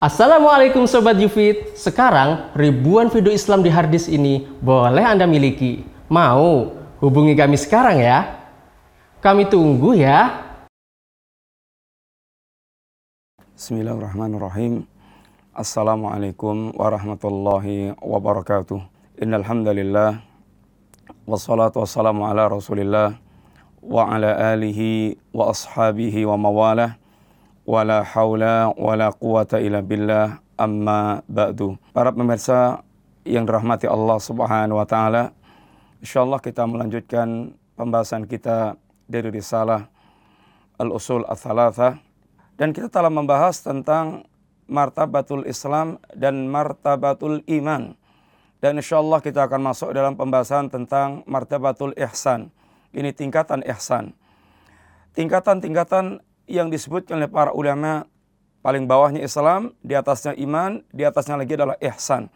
Assalamualaikum Sobat Yufit. Sekarang ribuan video Islam di harddisk ini boleh Anda miliki. Mau? Hubungi kami sekarang ya? Kami tunggu ya. Bismillahirrahmanirrahim. Assalamualaikum warahmatullahi wabarakatuh. Innalhamdulillah. Wassalatu wassalamu ala rasulillah Wa ala alihi wa ashabihi wa mawalah wala haula wala quwata illa billah amma ba'du. Para pemirsa yang dirahmati Allah Subhanahu wa taala, insyaallah kita melanjutkan pembahasan kita dari risalah Al-Usul Ats-Tsalatsa dan kita telah membahas tentang martabatul Islam dan martabatul iman. Dan insyaallah kita akan masuk dalam pembahasan tentang martabatul ihsan. Ini tingkatan ihsan. Tingkatan-tingkatan yang disebutkan oleh para ulama paling bawahnya Islam, di atasnya iman, di atasnya lagi adalah ihsan.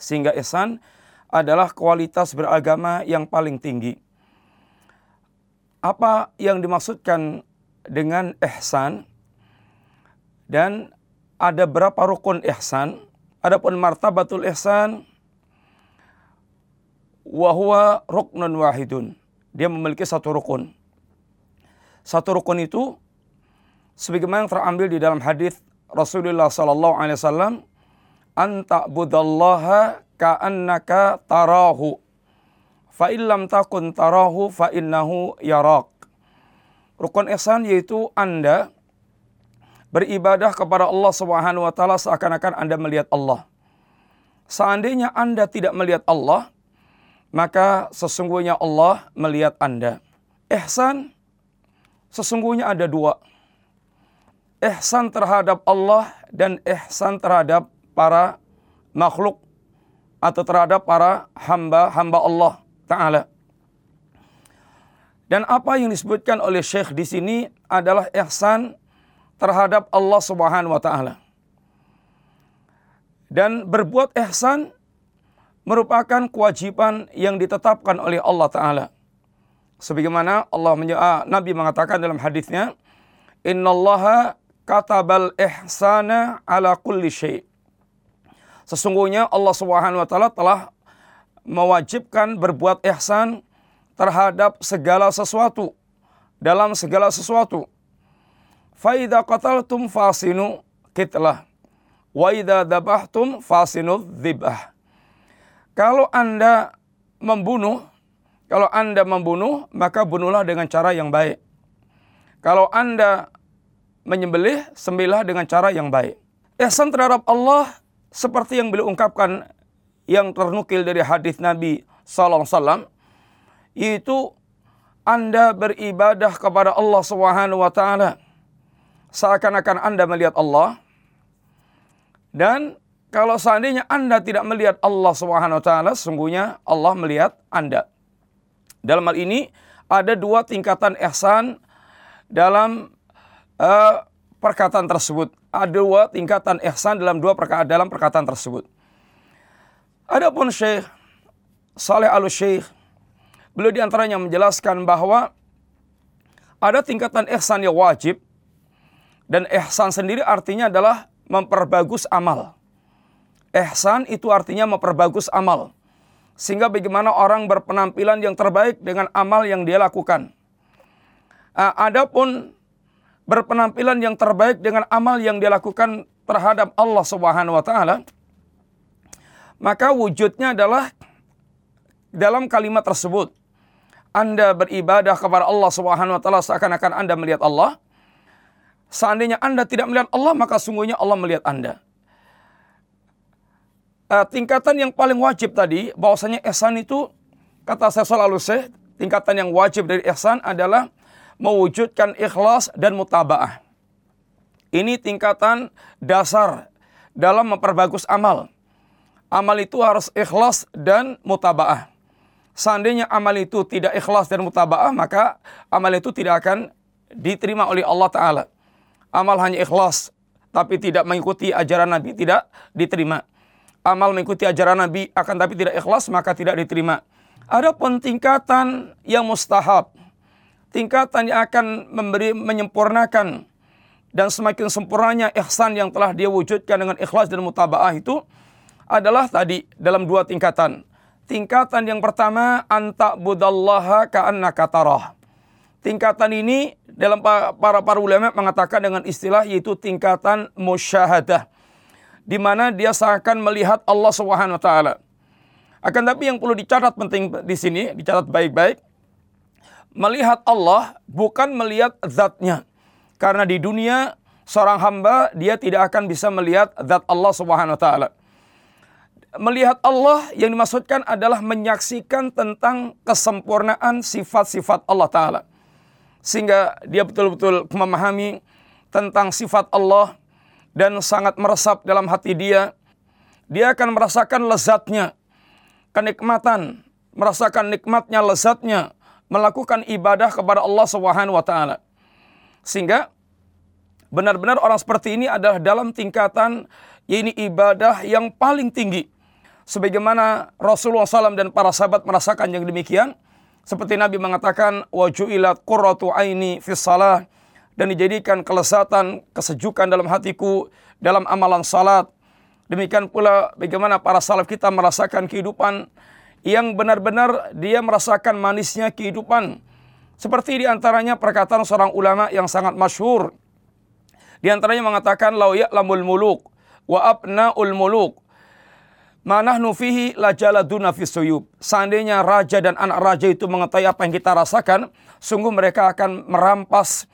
Sehingga ihsan adalah kualitas beragama yang paling tinggi. Apa yang dimaksudkan dengan ihsan dan ada berapa rukun ihsan? Adapun martabatul ihsan wahwa ruknun wahidun. Dia memiliki satu rukun. Satu rukun itu sebagaimana yang terambil di dalam hadis Rasulullah sallallahu alaihi wasallam anta budallaha ka'annaka tarahu. Fa illam takun tarahu fa innahu yarak rukun ihsan yaitu Anda beribadah kepada Allah Subhanahu wa taala seakan-akan Anda melihat Allah. Seandainya Anda tidak melihat Allah maka sesungguhnya Allah melihat Anda. Ihsan sesungguhnya ada dua ihsan terhadap Allah dan ihsan terhadap para makhluk atau terhadap para hamba-hamba Allah Ta'ala. Dan apa yang disebutkan oleh Syekh di sini adalah ihsan terhadap Allah Subhanahu wa taala. Dan berbuat ihsan merupakan kewajiban yang ditetapkan oleh Allah taala. Sebagaimana Allah ah, Nabi mengatakan dalam hadisnya, "Innallaha katabal ihsana ala kulli syai. Sesungguhnya Allah Subhanahu wa taala telah mewajibkan berbuat ihsan terhadap segala sesuatu dalam segala sesuatu. Fa idza qataltum fasinu kitlah wa idza dabahtum fasinu dzibah. Kalau Anda membunuh, kalau Anda membunuh, maka bunuhlah dengan cara yang baik. Kalau Anda menyembelih, sembelih dengan cara yang baik. Ihsan terhadap Allah seperti yang beliau ungkapkan yang ternukil dari hadis Nabi sallallahu alaihi wasallam yaitu Anda beribadah kepada Allah Subhanahu wa taala seakan-akan Anda melihat Allah dan kalau seandainya Anda tidak melihat Allah Subhanahu wa taala sungguhnya Allah melihat Anda. Dalam hal ini ada dua tingkatan ihsan dalam uh, perkataan tersebut. Ada dua tingkatan ihsan dalam dua perkataan dalam perkataan tersebut. Adapun Syekh Saleh Al Syekh beliau di antaranya menjelaskan bahwa ada tingkatan ihsan yang wajib dan ihsan sendiri artinya adalah memperbagus amal. Ihsan itu artinya memperbagus amal. Sehingga bagaimana orang berpenampilan yang terbaik dengan amal yang dia lakukan. Uh, adapun berpenampilan yang terbaik dengan amal yang dia lakukan terhadap Allah Subhanahu wa taala, maka wujudnya adalah dalam kalimat tersebut. Anda beribadah kepada Allah Subhanahu wa taala seakan-akan Anda melihat Allah. Seandainya Anda tidak melihat Allah, maka sungguhnya Allah melihat Anda. Uh, tingkatan yang paling wajib tadi, bahwasanya ihsan itu, kata saya selalu saya, tingkatan yang wajib dari ihsan adalah mewujudkan ikhlas dan mutabaah. Ini tingkatan dasar dalam memperbagus amal. Amal itu harus ikhlas dan mutabaah. Seandainya amal itu tidak ikhlas dan mutabaah, maka amal itu tidak akan diterima oleh Allah Ta'ala. Amal hanya ikhlas, tapi tidak mengikuti ajaran Nabi, tidak diterima. Amal mengikuti ajaran Nabi, akan tapi tidak ikhlas, maka tidak diterima. Ada pentingkatan yang mustahab, tingkatan yang akan memberi menyempurnakan dan semakin sempurnanya ihsan yang telah dia wujudkan dengan ikhlas dan mutabaah itu adalah tadi dalam dua tingkatan. Tingkatan yang pertama anta budallaha ka'annaka tarah. Tingkatan ini dalam para para ulama mengatakan dengan istilah yaitu tingkatan musyahadah di mana dia seakan melihat Allah Subhanahu wa taala. Akan tapi yang perlu dicatat penting di sini, dicatat baik-baik. Melihat Allah bukan melihat zatnya. Karena di dunia seorang hamba dia tidak akan bisa melihat zat Allah Subhanahu wa taala. Melihat Allah yang dimaksudkan adalah menyaksikan tentang kesempurnaan sifat-sifat Allah taala. Sehingga dia betul-betul memahami tentang sifat Allah dan sangat meresap dalam hati dia. Dia akan merasakan lezatnya, kenikmatan, merasakan nikmatnya, lezatnya melakukan ibadah kepada Allah Subhanahu wa taala. Sehingga benar-benar orang seperti ini adalah dalam tingkatan ini ibadah yang paling tinggi. Sebagaimana Rasulullah SAW dan para sahabat merasakan yang demikian. Seperti Nabi mengatakan, wajulat qurratu aini fis salah dan dijadikan kelesatan, kesejukan dalam hatiku dalam amalan salat. Demikian pula bagaimana para salaf kita merasakan kehidupan yang benar-benar dia merasakan manisnya kehidupan seperti di antaranya perkataan seorang ulama yang sangat masyhur. Di antaranya mengatakan lau ya'lamul muluk wa abnaul muluk manahnu fihi la jaladuna suyub. Seandainya raja dan anak raja itu mengetahui apa yang kita rasakan, sungguh mereka akan merampas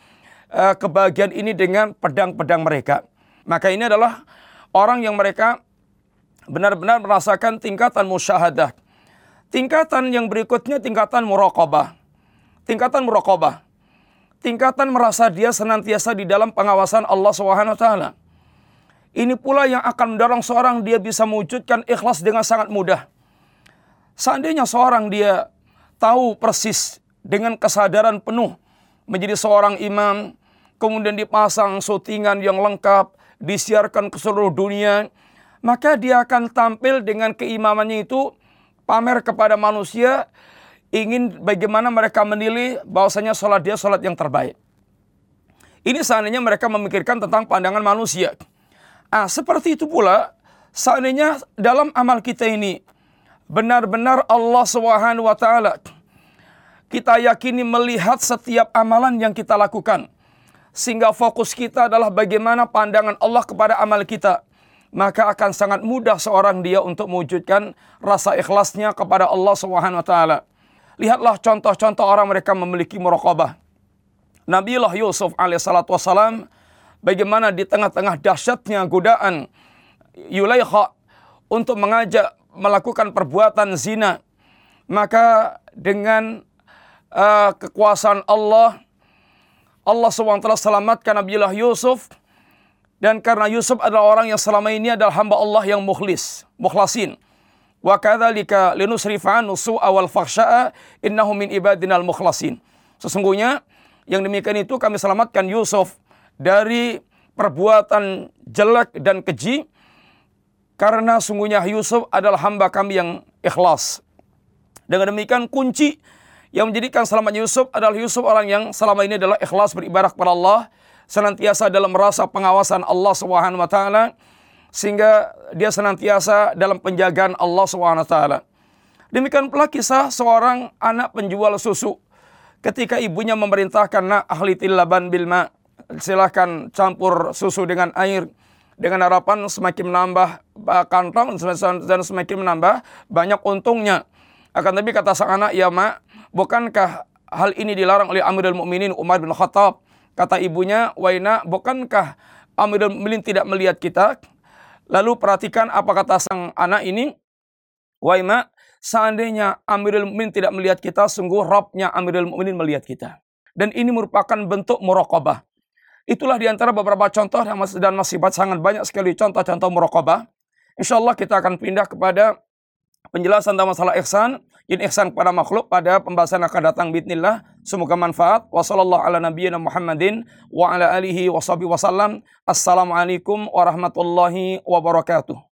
uh, kebahagiaan ini dengan pedang-pedang mereka. Maka ini adalah orang yang mereka benar-benar merasakan tingkatan musyahadah. Tingkatan yang berikutnya tingkatan muraqabah tingkatan muraqabah. Tingkatan merasa dia senantiasa di dalam pengawasan Allah taala. Ini pula yang akan mendorong seorang dia bisa mewujudkan ikhlas dengan sangat mudah. Seandainya seorang dia tahu persis dengan kesadaran penuh menjadi seorang imam, kemudian dipasang syutingan yang lengkap, disiarkan ke seluruh dunia, maka dia akan tampil dengan keimamannya itu pamer kepada manusia ingin bagaimana mereka menilai bahwasanya sholat dia sholat yang terbaik. Ini seandainya mereka memikirkan tentang pandangan manusia. Ah, seperti itu pula seandainya dalam amal kita ini benar-benar Allah Subhanahu wa taala kita yakini melihat setiap amalan yang kita lakukan sehingga fokus kita adalah bagaimana pandangan Allah kepada amal kita maka akan sangat mudah seorang dia untuk mewujudkan rasa ikhlasnya kepada Allah Subhanahu wa taala. Lihatlah contoh-contoh orang mereka memiliki muraqabah. Nabiullah Yusuf alaihissalatu wassalam bagaimana di tengah-tengah dahsyatnya godaan Yulaikha untuk mengajak melakukan perbuatan zina. Maka dengan uh, kekuasaan Allah, Allah SWT selamatkan Nabiullah Yusuf. Dan karena Yusuf adalah orang yang selama ini adalah hamba Allah yang mukhlis, mukhlasin. Wa kadzalika linusrifa su'a wal fakhsha'a innahu min ibadinal mukhlasin. Sesungguhnya yang demikian itu kami selamatkan Yusuf dari perbuatan jelek dan keji karena sungguhnya Yusuf adalah hamba kami yang ikhlas. Dengan demikian kunci yang menjadikan selamat Yusuf adalah Yusuf orang yang selama ini adalah ikhlas beribadah kepada Allah, senantiasa dalam merasa pengawasan Allah Subhanahu wa taala sehingga dia senantiasa dalam penjagaan Allah SWT. Demikian pula kisah seorang anak penjual susu. Ketika ibunya memerintahkan nak ahli tilaban bilma, silahkan campur susu dengan air. Dengan harapan semakin menambah kantong dan semakin menambah banyak untungnya. Akan tapi kata sang anak, ya mak, bukankah hal ini dilarang oleh Amirul Mukminin Umar bin Khattab? Kata ibunya, Waina, bukankah Amirul Mukminin tidak melihat kita? Lalu perhatikan apa kata sang anak ini. Waima, seandainya Amirul Mukminin tidak melihat kita, sungguh Robnya Amirul Mukminin melihat kita. Dan ini merupakan bentuk muraqabah. Itulah di antara beberapa contoh dan masih, dan masih sangat banyak sekali contoh-contoh muraqabah. Insya Allah kita akan pindah kepada penjelasan tentang masalah ihsan, yin ihsan kepada makhluk pada pembahasan akan datang bismillah. Semoga manfaat. Wassalamualaikum warahmatullahi wabarakatuh.